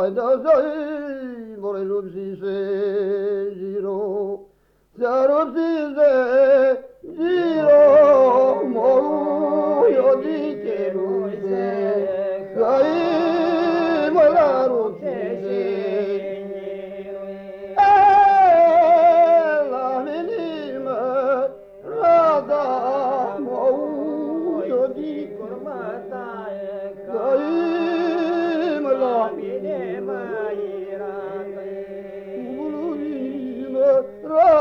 haydazay vorelum si se giro zarum giro mo yo di che ruise sai malarum si se Dico ormai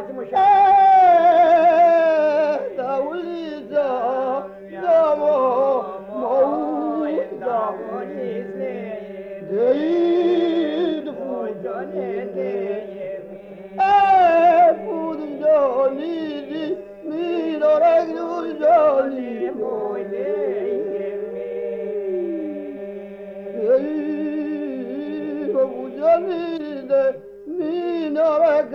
Haydi bacım uşak. Da ulica Da o moy da Değil Eh, pudum jolidi, mi moy Ei, o bujani de, mi dorek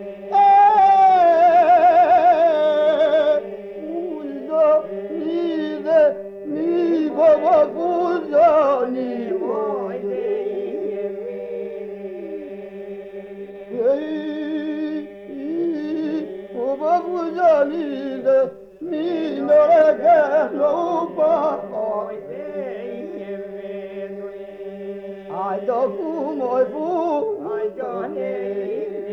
bagulho linda, linda eterna, o pai tem que ver. Ai, do fumo, ai, do fumo, ai, do fumo.